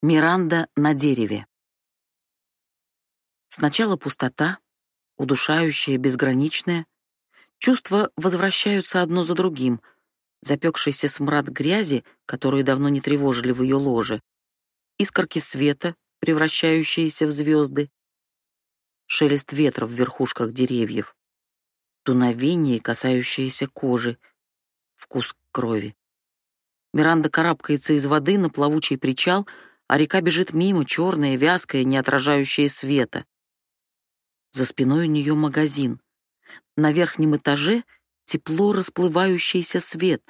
Миранда на дереве. Сначала пустота, удушающая, безграничная. Чувства возвращаются одно за другим. Запекшийся смрад грязи, которые давно не тревожили в ее ложе. Искорки света, превращающиеся в звезды. Шелест ветра в верхушках деревьев. Дуновение, касающееся кожи. Вкус крови. Миранда карабкается из воды на плавучий причал — а река бежит мимо, черная, вязкая, не отражающая света. За спиной у нее магазин. На верхнем этаже тепло расплывающийся свет.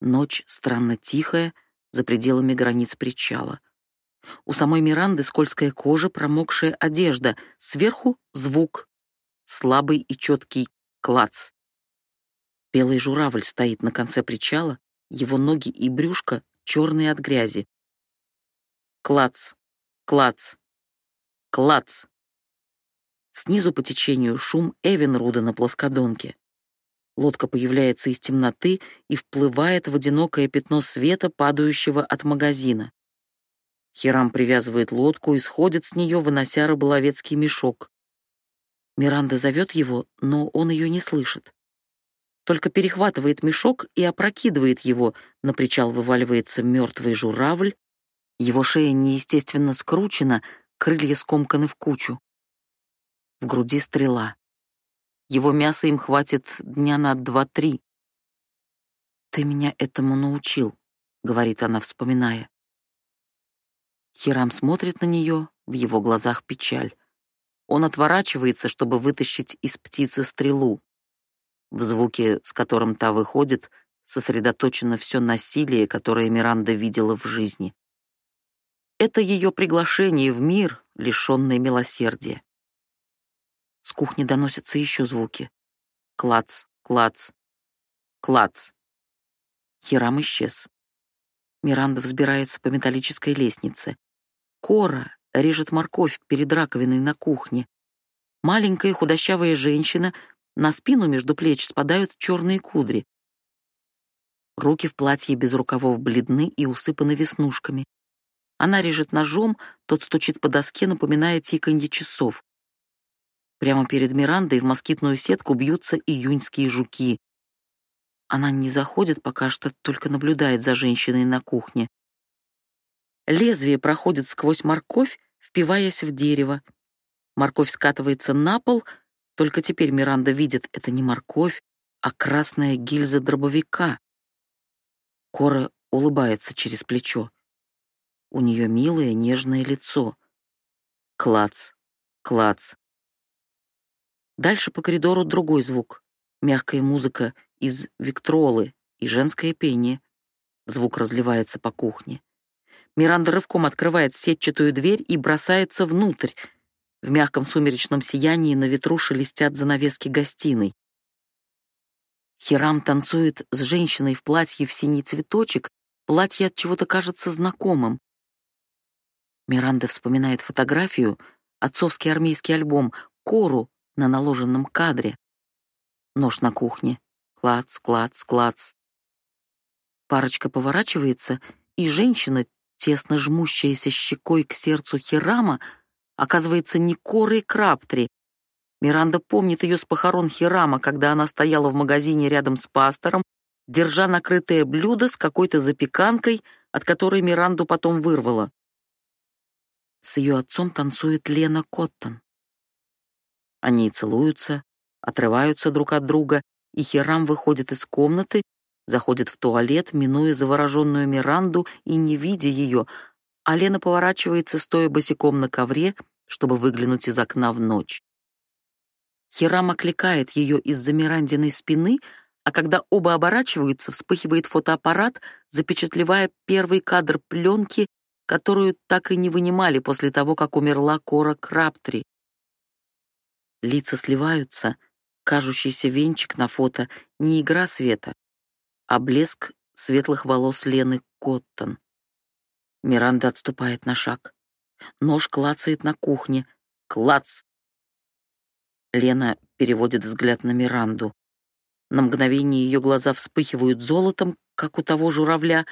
Ночь странно тихая, за пределами границ причала. У самой Миранды скользкая кожа, промокшая одежда, сверху звук, слабый и четкий клац. Белый журавль стоит на конце причала, его ноги и брюшко черные от грязи. Клац, клац, клац. Снизу по течению шум Эвенруда на плоскодонке. Лодка появляется из темноты и вплывает в одинокое пятно света, падающего от магазина. Хирам привязывает лодку и сходит с нее, вынося рыболовецкий мешок. Миранда зовет его, но он ее не слышит. Только перехватывает мешок и опрокидывает его, на причал вываливается мертвый журавль, его шея неестественно скручена, крылья скомканы в кучу. В груди стрела. Его мяса им хватит дня на два-три. «Ты меня этому научил», — говорит она, вспоминая. Хирам смотрит на нее, в его глазах печаль. Он отворачивается, чтобы вытащить из птицы стрелу. В звуке, с которым та выходит, сосредоточено все насилие, которое Миранда видела в жизни. Это ее приглашение в мир, лишенный милосердия. С кухни доносятся еще звуки. Клац, клац, клац. Хирам исчез. Миранда взбирается по металлической лестнице. Кора режет морковь перед раковиной на кухне. Маленькая худощавая женщина, на спину между плеч спадают черные кудри. Руки в платье без рукавов бледны и усыпаны веснушками. Она режет ножом, тот стучит по доске, напоминая тиканье часов. Прямо перед Мирандой в москитную сетку бьются июньские жуки. Она не заходит пока что, только наблюдает за женщиной на кухне. Лезвие проходит сквозь морковь, впиваясь в дерево. Морковь скатывается на пол, только теперь Миранда видит, это не морковь, а красная гильза дробовика. Кора улыбается через плечо. У нее милое, нежное лицо. Клац, клац. Дальше по коридору другой звук. Мягкая музыка из виктролы и женское пение. Звук разливается по кухне. Миранда рывком открывает сетчатую дверь и бросается внутрь. В мягком сумеречном сиянии на ветру шелестят занавески гостиной. Хирам танцует с женщиной в платье в синий цветочек, платье от чего-то кажется знакомым. Миранда вспоминает фотографию, отцовский армейский альбом, кору на наложенном кадре. Нож на кухне. Клац, клац, клац. Парочка поворачивается, и женщина, тесно жмущаяся щекой к сердцу Хирама, оказывается не корой Краптри. Миранда помнит ее с похорон Хирама, когда она стояла в магазине рядом с пастором, держа накрытое блюдо с какой-то запеканкой, от которой Миранду потом вырвало. С ее отцом танцует Лена Коттон. Они целуются, отрываются друг от друга, и Хирам выходит из комнаты, заходит в туалет, минуя завороженную Миранду и не видя ее, а Лена поворачивается, стоя босиком на ковре, чтобы выглянуть из окна в ночь. Хирам окликает ее из-за Мирандиной спины, а когда оба оборачиваются, вспыхивает фотоаппарат, запечатлевая первый кадр пленки которую так и не вынимали после того, как умерла Кора Краптри. Лица сливаются, кажущийся венчик на фото — не игра света, а блеск светлых волос Лены Коттон. Миранда отступает на шаг. Нож клацает на кухне. Клац! Лена переводит взгляд на Миранду. На мгновение ее глаза вспыхивают золотом, как у того журавля,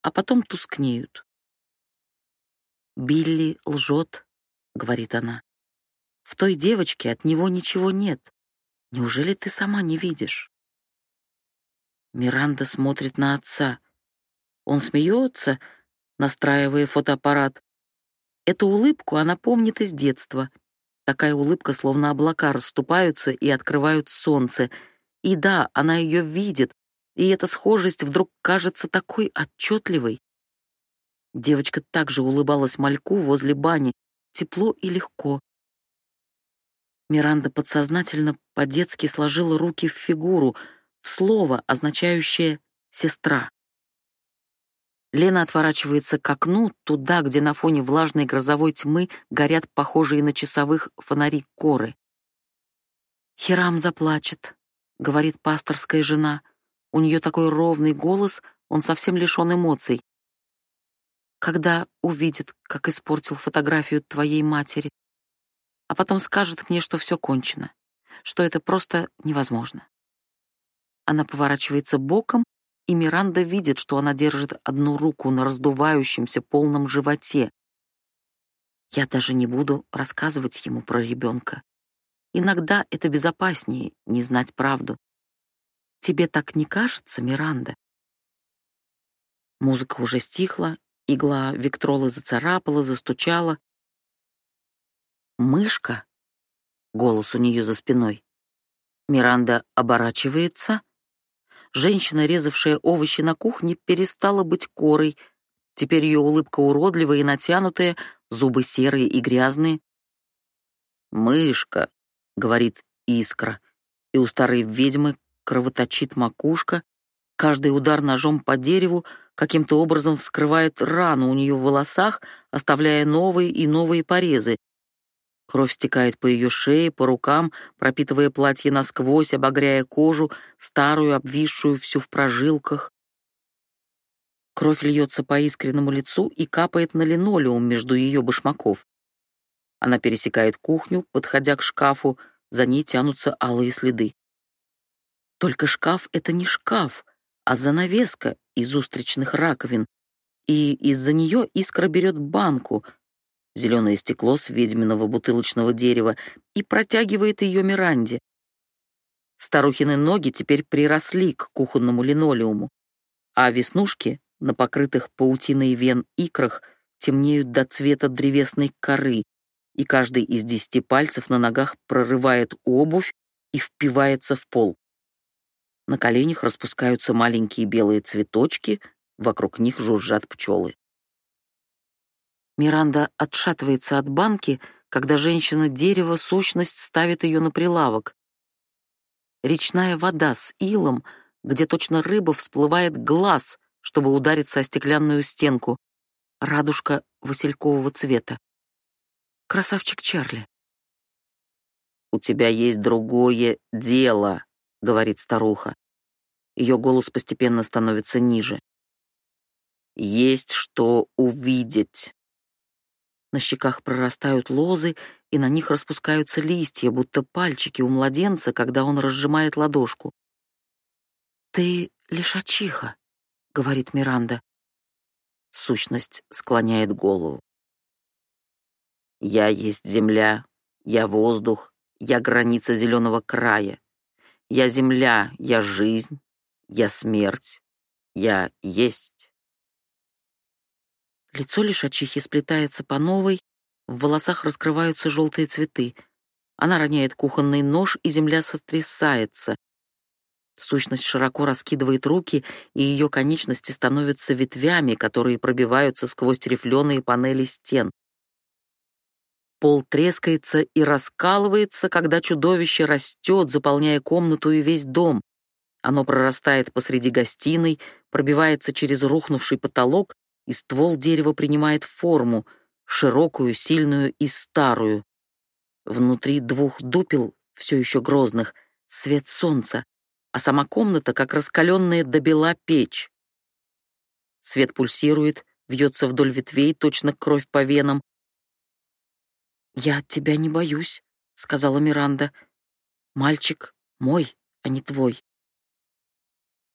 а потом тускнеют. Билли лжет, говорит она. В той девочке от него ничего нет. Неужели ты сама не видишь? Миранда смотрит на отца. Он смеется, настраивая фотоаппарат. Эту улыбку она помнит из детства. Такая улыбка, словно облака расступаются и открывают солнце. И да, она ее видит, и эта схожесть вдруг кажется такой отчетливой. Девочка также улыбалась мальку возле бани, тепло и легко. Миранда подсознательно по-детски сложила руки в фигуру, в слово, означающее «сестра». Лена отворачивается к окну, туда, где на фоне влажной грозовой тьмы горят похожие на часовых фонари коры. «Хирам заплачет», — говорит пасторская жена. У нее такой ровный голос, он совсем лишен эмоций. «Когда увидит, как испортил фотографию твоей матери, а потом скажет мне, что все кончено, что это просто невозможно». Она поворачивается боком, и Миранда видит, что она держит одну руку на раздувающемся полном животе. Я даже не буду рассказывать ему про ребенка. Иногда это безопаснее не знать правду. Тебе так не кажется, Миранда? Музыка уже стихла, игла Виктролы зацарапала, застучала. «Мышка?» — голос у нее за спиной. Миранда оборачивается Женщина, резавшая овощи на кухне, перестала быть корой. Теперь ее улыбка уродливая и натянутая, зубы серые и грязные. «Мышка», — говорит искра, и у старой ведьмы кровоточит макушка. Каждый удар ножом по дереву каким-то образом вскрывает рану у нее в волосах, оставляя новые и новые порезы. Кровь стекает по ее шее, по рукам, пропитывая платье насквозь, обогряя кожу, старую, обвисшую, всю в прожилках. Кровь льется по искреннему лицу и капает на линолеум между ее башмаков. Она пересекает кухню, подходя к шкафу, за ней тянутся алые следы. Только шкаф — это не шкаф, а занавеска из устричных раковин, и из-за нее искра берет банку — зеленое стекло с ведьминого бутылочного дерева и протягивает ее Миранде. Старухины ноги теперь приросли к кухонному линолеуму, а веснушки на покрытых паутиной вен икрах темнеют до цвета древесной коры, и каждый из десяти пальцев на ногах прорывает обувь и впивается в пол. На коленях распускаются маленькие белые цветочки, вокруг них жужжат пчелы. Миранда отшатывается от банки, когда женщина-дерево сущность ставит ее на прилавок. Речная вода с илом, где точно рыба всплывает глаз, чтобы удариться о стеклянную стенку. Радужка василькового цвета. Красавчик Чарли. «У тебя есть другое дело», — говорит старуха. Ее голос постепенно становится ниже. «Есть что увидеть». На щеках прорастают лозы, и на них распускаются листья, будто пальчики у младенца, когда он разжимает ладошку. «Ты лишачиха», — говорит Миранда. Сущность склоняет голову. «Я есть земля, я воздух, я граница зеленого края. Я земля, я жизнь, я смерть, я есть». Лицо лишачихи сплетается по новой, в волосах раскрываются желтые цветы. Она роняет кухонный нож, и земля сотрясается. Сущность широко раскидывает руки, и ее конечности становятся ветвями, которые пробиваются сквозь рифленые панели стен. Пол трескается и раскалывается, когда чудовище растет, заполняя комнату и весь дом. Оно прорастает посреди гостиной, пробивается через рухнувший потолок и ствол дерева принимает форму, широкую, сильную и старую. Внутри двух дупел, все еще грозных, свет солнца, а сама комната как раскаленная до бела печь. Свет пульсирует, вьется вдоль ветвей, точно кровь по венам. «Я тебя не боюсь», — сказала Миранда. «Мальчик мой, а не твой».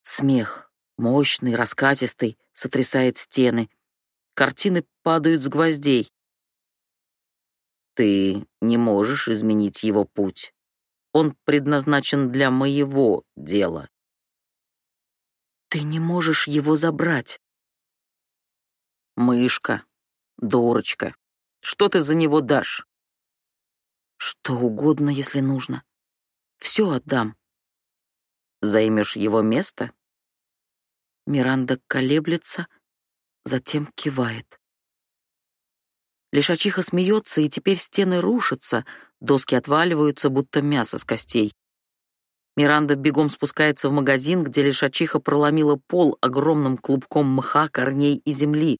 Смех, мощный, раскатистый, сотрясает стены. Картины падают с гвоздей. Ты не можешь изменить его путь. Он предназначен для моего дела. Ты не можешь его забрать. Мышка, дурочка, что ты за него дашь? Что угодно, если нужно. Все отдам. Займешь его место? Миранда колеблется, затем кивает. Лишачиха смеется, и теперь стены рушатся, доски отваливаются, будто мясо с костей. Миранда бегом спускается в магазин, где лишачиха проломила пол огромным клубком мха, корней и земли.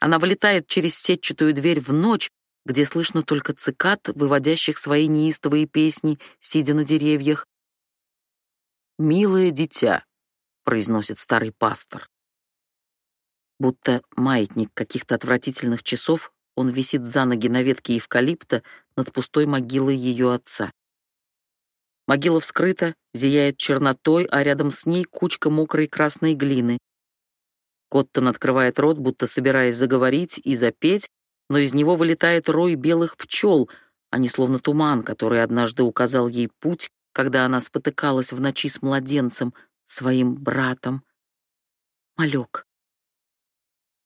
Она вылетает через сетчатую дверь в ночь, где слышно только цикад, выводящих свои неистовые песни, сидя на деревьях. «Милое дитя», — произносит старый пастор. Будто маятник каких-то отвратительных часов, он висит за ноги на ветке эвкалипта над пустой могилой ее отца. Могила вскрыта, зияет чернотой, а рядом с ней кучка мокрой красной глины. Коттон открывает рот, будто собираясь заговорить и запеть, но из него вылетает рой белых пчел, они словно туман, который однажды указал ей путь, когда она спотыкалась в ночи с младенцем, своим братом. Малек.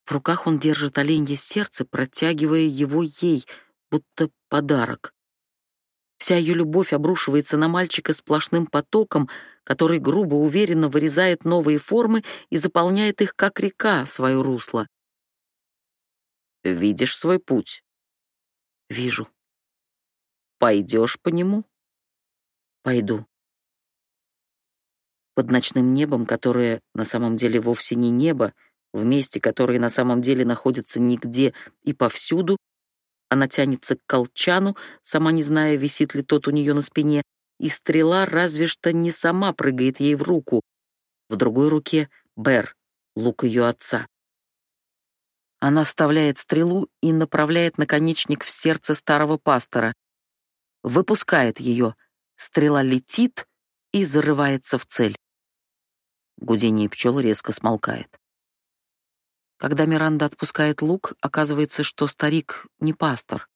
В руках он держит оленье сердце, протягивая его ей, будто подарок. Вся ее любовь обрушивается на мальчика сплошным потоком, который грубо, уверенно вырезает новые формы и заполняет их, как река, свое русло. «Видишь свой путь?» «Вижу». «Пойдешь по нему?» «Пойду». Под ночным небом, которое на самом деле вовсе не небо, в месте, которое на самом деле находится нигде и повсюду, она тянется к колчану, сама не зная, висит ли тот у нее на спине, и стрела разве что не сама прыгает ей в руку. В другой руке — Бер, лук ее отца. Она вставляет стрелу и направляет наконечник в сердце старого пастора. Выпускает ее. Стрела летит и зарывается в цель. Гудение пчел резко смолкает. Когда Миранда отпускает лук, оказывается, что старик не пастор.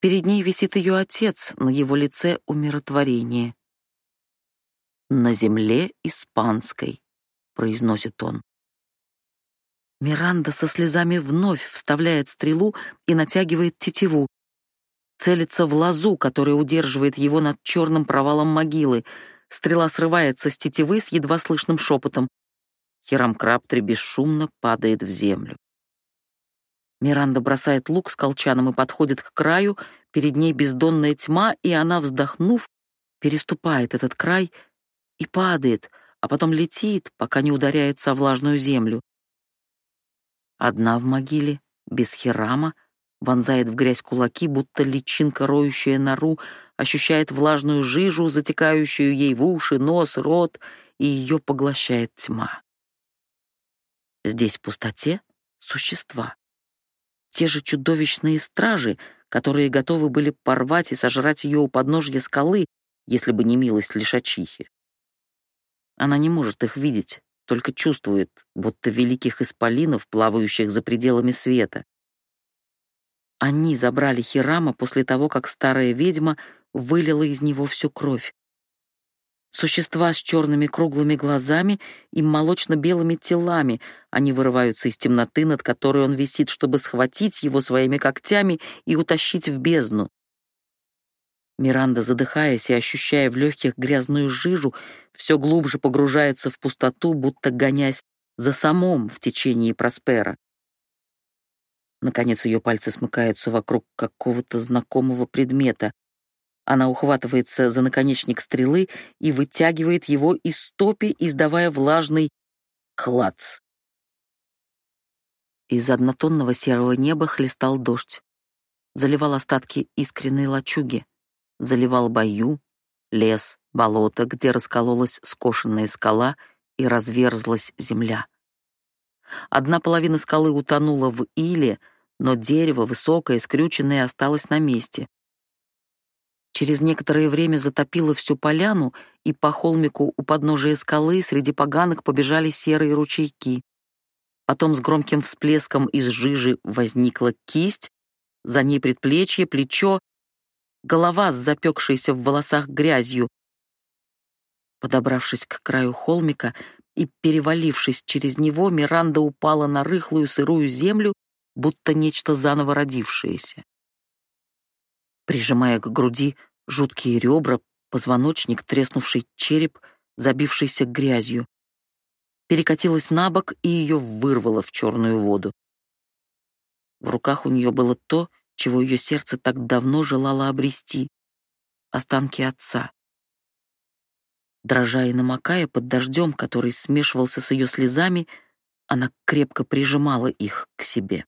Перед ней висит ее отец, на его лице умиротворение. «На земле испанской», — произносит он. Миранда со слезами вновь вставляет стрелу и натягивает тетиву. Целится в лозу, которая удерживает его над черным провалом могилы. Стрела срывается с тетивы с едва слышным шепотом. Хирам Краптри бесшумно падает в землю. Миранда бросает лук с колчаном и подходит к краю, перед ней бездонная тьма, и она, вздохнув, переступает этот край и падает, а потом летит, пока не ударяется о влажную землю. Одна в могиле, без Хирама, вонзает в грязь кулаки, будто личинка, роющая нору, ощущает влажную жижу, затекающую ей в уши, нос, рот, и ее поглощает тьма. Здесь в пустоте — существа. Те же чудовищные стражи, которые готовы были порвать и сожрать ее у подножья скалы, если бы не милость лишачихи. Она не может их видеть, только чувствует, будто великих исполинов, плавающих за пределами света. Они забрали Хирама после того, как старая ведьма вылила из него всю кровь. Существа с черными круглыми глазами и молочно-белыми телами. Они вырываются из темноты, над которой он висит, чтобы схватить его своими когтями и утащить в бездну. Миранда, задыхаясь и ощущая в легких грязную жижу, все глубже погружается в пустоту, будто гонясь за самом в течение Проспера. Наконец ее пальцы смыкаются вокруг какого-то знакомого предмета. Она ухватывается за наконечник стрелы и вытягивает его из топи, издавая влажный клац. Из однотонного серого неба хлестал дождь. Заливал остатки искренней лачуги. Заливал бою, лес, болото, где раскололась скошенная скала и разверзлась земля. Одна половина скалы утонула в иле, но дерево, высокое, скрюченное, осталось на месте. Через некоторое время затопило всю поляну, и по холмику у подножия скалы среди поганок побежали серые ручейки. Потом с громким всплеском из жижи возникла кисть, за ней предплечье, плечо, голова с запекшейся в волосах грязью. Подобравшись к краю холмика и перевалившись через него, Миранда упала на рыхлую сырую землю, будто нечто заново родившееся. Прижимая к груди жуткие ребра, позвоночник, треснувший череп, забившийся грязью, перекатилась на бок и ее вырвало в черную воду. В руках у нее было то, чего ее сердце так давно желало обрести — останки отца. Дрожа и намокая под дождем, который смешивался с ее слезами, она крепко прижимала их к себе.